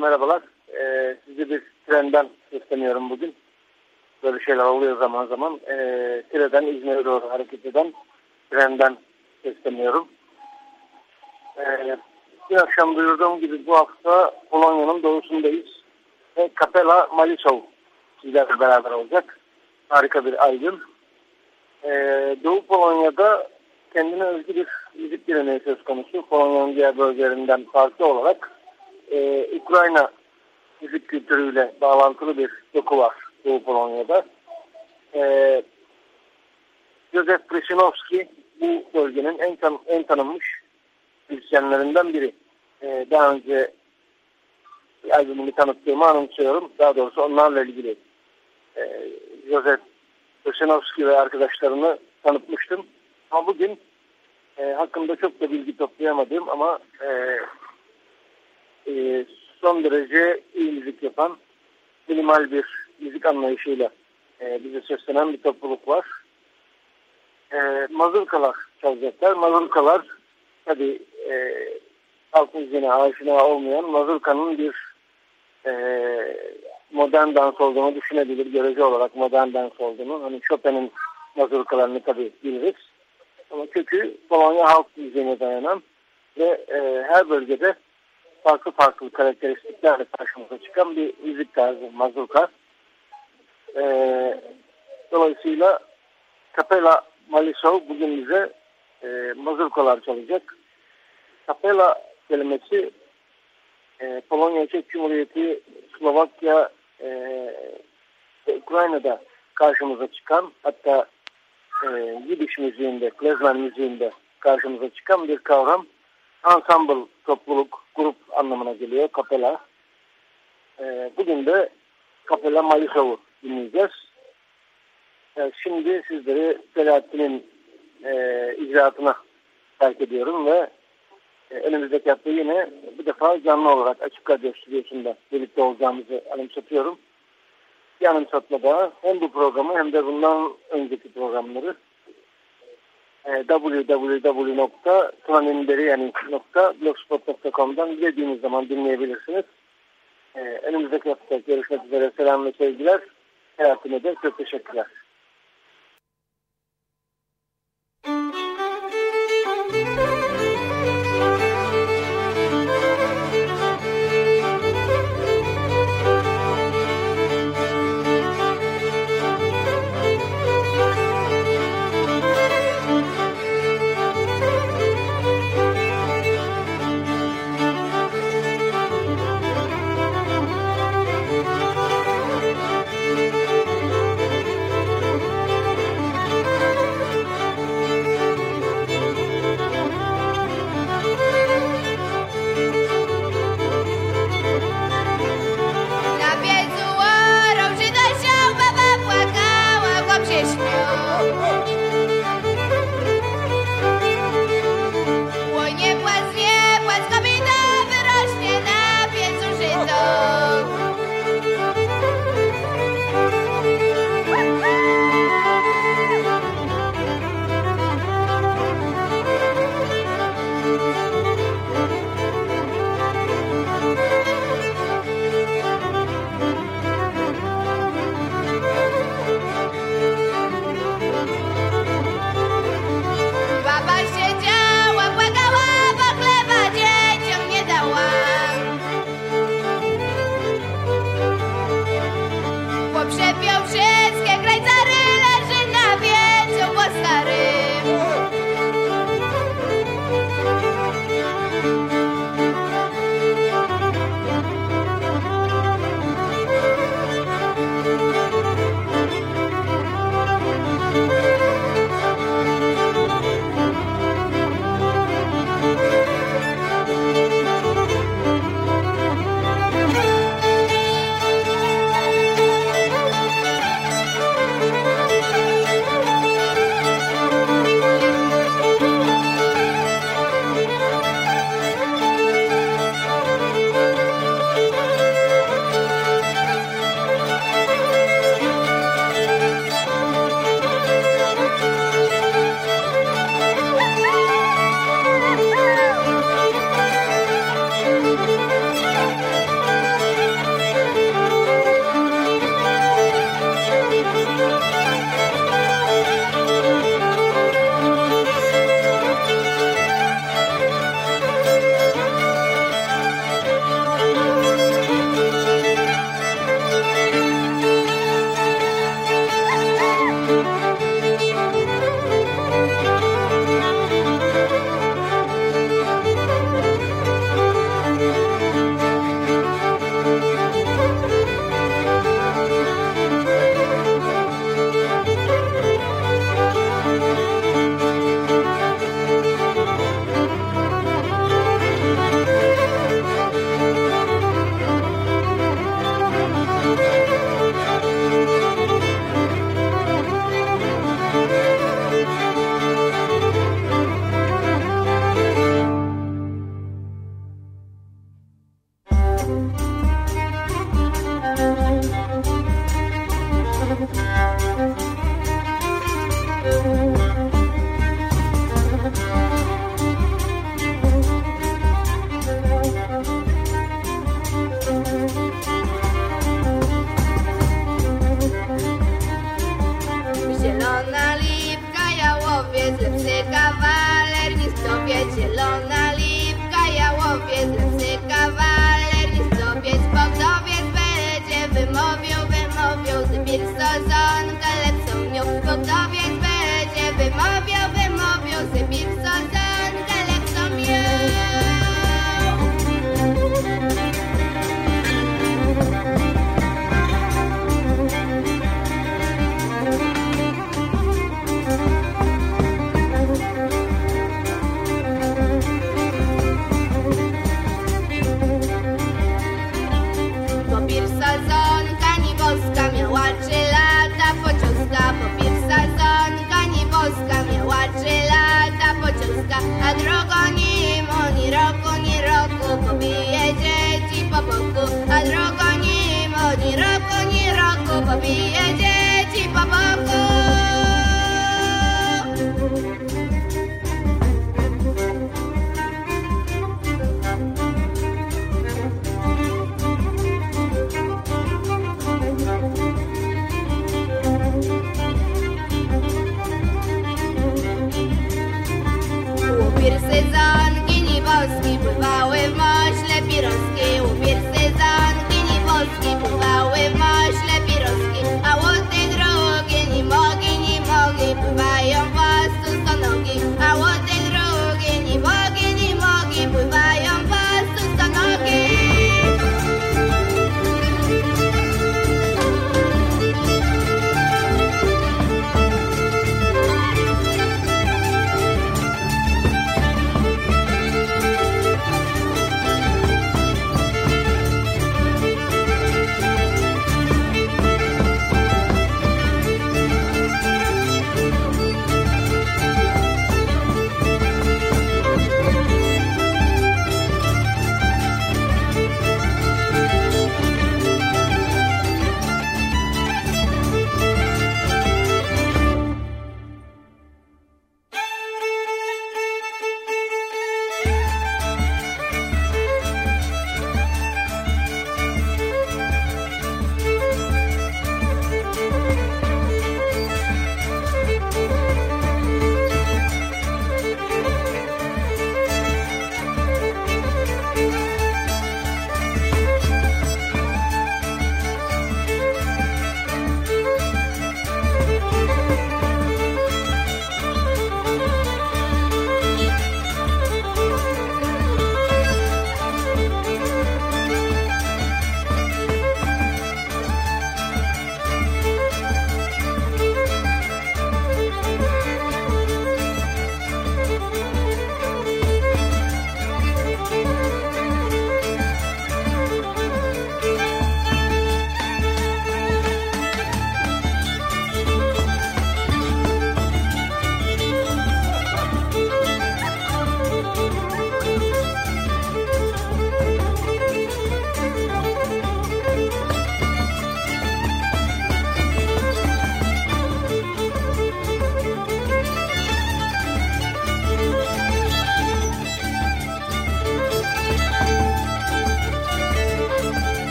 merhabalar. Ee, sizi bir trenden sesleniyorum bugün. Böyle şeyler oluyor zaman zaman. Ee, Tire'den İzmir'e doğru hareket eden trenden sesleniyorum. Ee, bir akşam duyurduğum gibi bu hafta Polonya'nın doğusundayız. Ve Kapela Malisov sizlerle beraber olacak. Harika bir albüm. Ee, Doğu Polonya'da kendine özgü bir müzik geleneği söz konusu. Polonya'nın diğer bölgelerinden farklı olarak e, Ukrayna müzik kültürüyle bağlantılı bir doku var Doğu Polonya'da. E, Józef Prisinovski bu bölgenin en, tan en tanınmış müzisyenlerinden biri. E, daha önce albümünü tanıttığımı anımsıyorum. Daha doğrusu onlarla ilgili e, Józef Prisinovski ve arkadaşlarını tanıtmıştım. Ama bugün e, hakkında çok da bilgi toplayamadığım ama e, e, son derece iyi müzik yapan minimal bir müzik anlayışıyla e, bize seslenen bir topluluk var. E, mazurkalar çalacaklar. Mazurkalar tabi e, halk müziğine aşina olmayan mazurkanın bir e, modern dans olduğunu düşünebilir. Görece olarak modern dans olduğunu. Hani Chopin'in mazurkalarını tabi biliriz. Ama kökü Polonya halk müziğine dayanan ve e, her bölgede farklı farklı karakteristiklerle karşımıza çıkan bir müzik tarzı mazurka. E, dolayısıyla Kapela Malisov bugün bize e, mazurkalar çalacak. Kapela kelimesi e, Polonya, Çek Cumhuriyeti, Slovakya e, ve Ukrayna'da karşımıza çıkan hatta e, Yiddish müziğinde, klezmer müziğinde karşımıza çıkan bir kavram. Ensemble, topluluk, grup anlamına geliyor. Kapela. E, bugün de Kapela Malisov'u dinleyeceğiz. E, şimdi sizleri Selahattin'in e, icraatına terk ediyorum ve e, önümüzdeki hafta yine bu defa canlı olarak Açık Radyo Stüdyosu'nda birlikte olacağımızı anımsatıyorum. Bir anımsatmada hem bu programı hem de bundan önceki programları e, www.tunaninberi.blogspot.com'dan dilediğiniz zaman dinleyebilirsiniz. E, önümüzdeki hafta görüşmek üzere. Selam ve sevgiler. Hayatına da çok teşekkürler. be a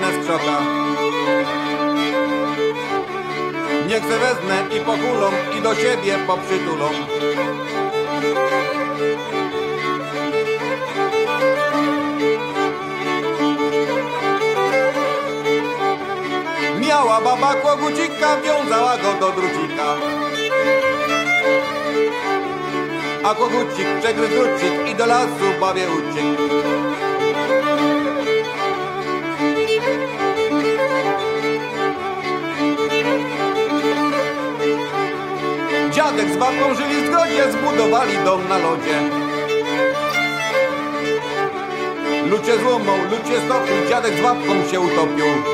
z krzoka. Nie chcę wezmę i pokulą i do siebie poprzytulą. Miała baba kłogucika, wiązała go do drucika. A kogucik przegryzł drucik i do lasu bawie uciekł. Z babką żyli w zgodzie, zbudowali dom na lodzie. Lucie złomą, lucie stopił, dziadek z babką się utopił.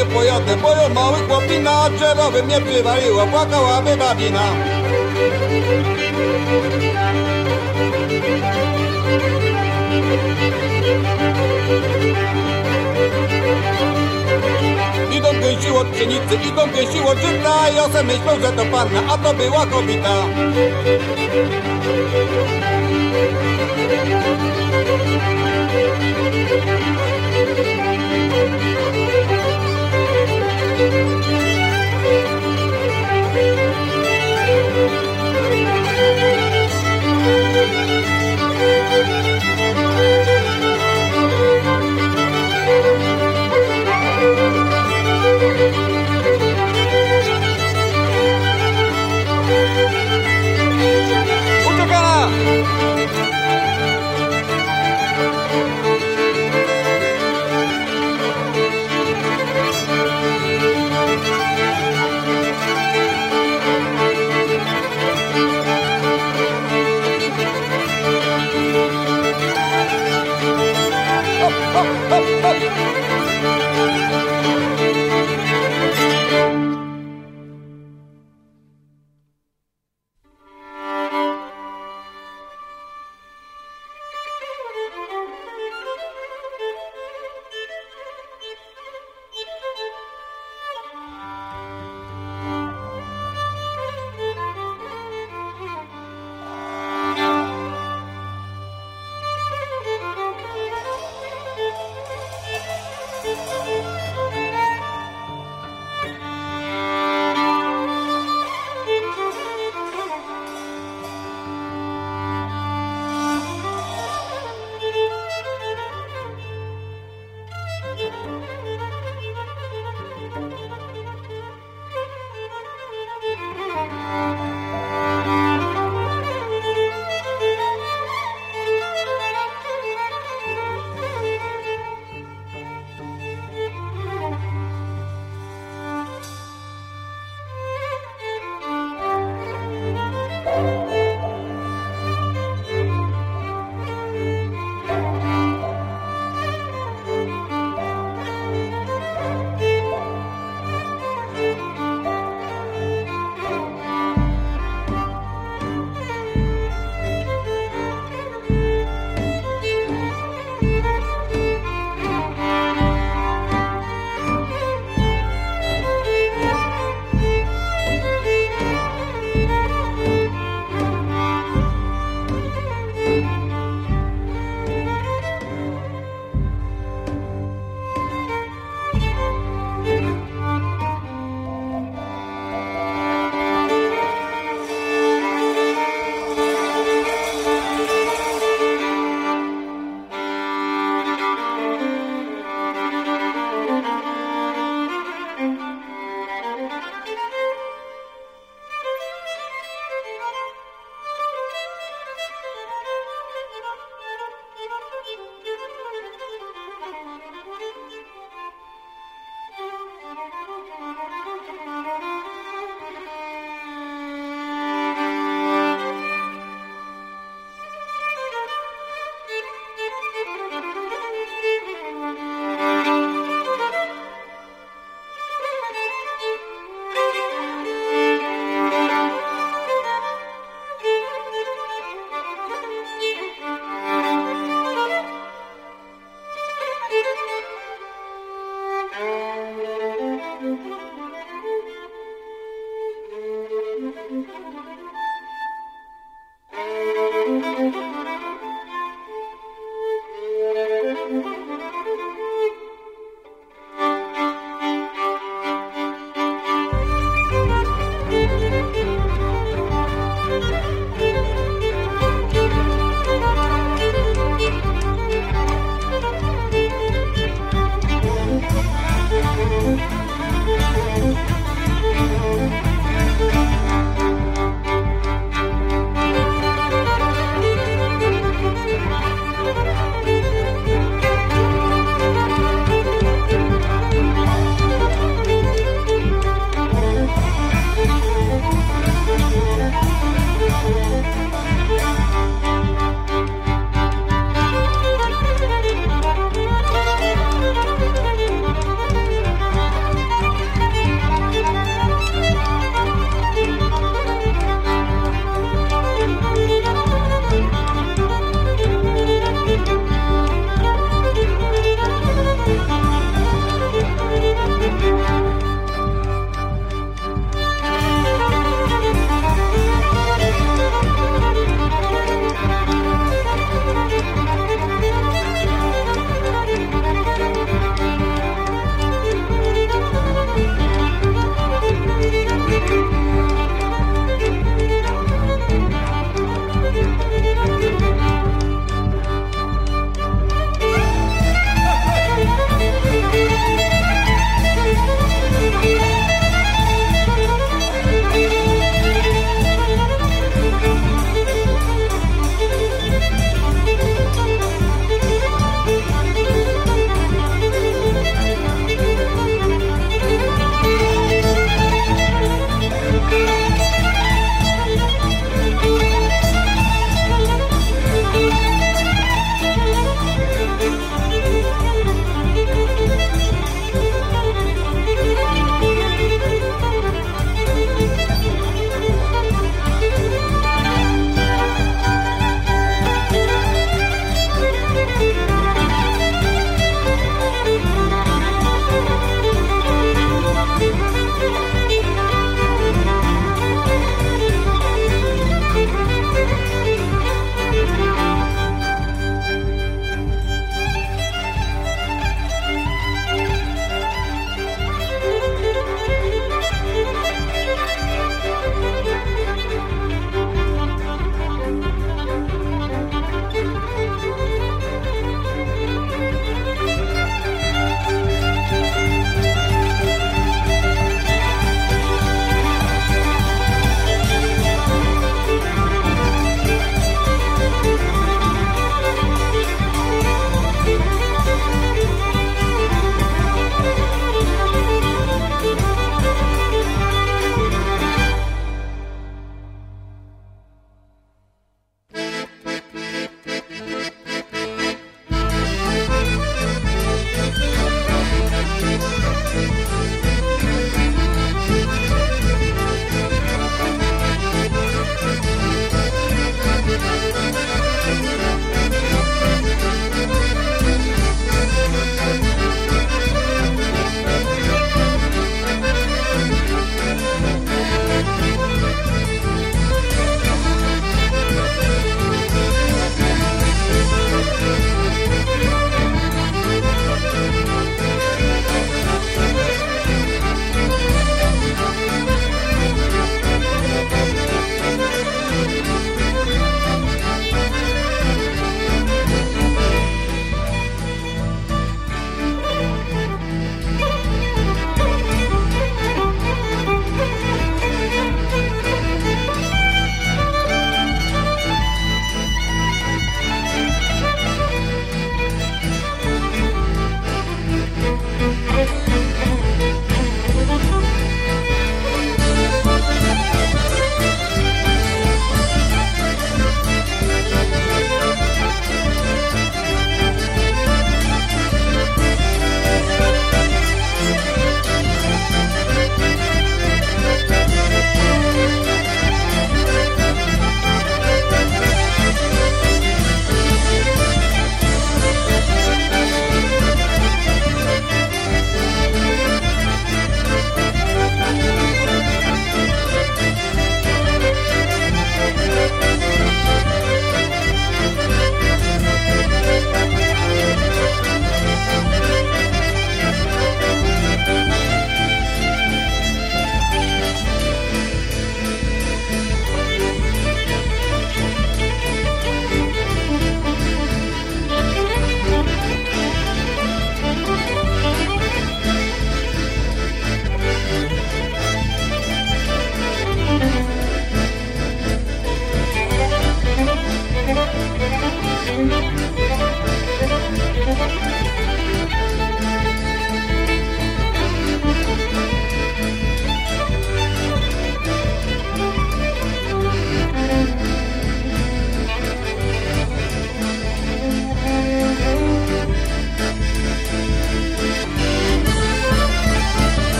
nie pojadę, bo ją mały chłopina drzewowy mnie przywaliła, płakałaby babina. Thank Idą gęsi od pszenicy, idą gęsi od żyta, ja se myślał, że to panna, a to była kobieta. Uciekana!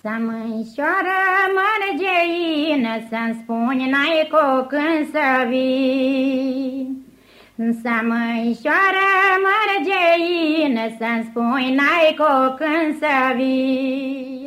Să-mânșoară mărgeină Să-mi spuni n-ai cu când să vii. Să mânșoară mărgeină Să-mi spuni n-ai cu când să vii.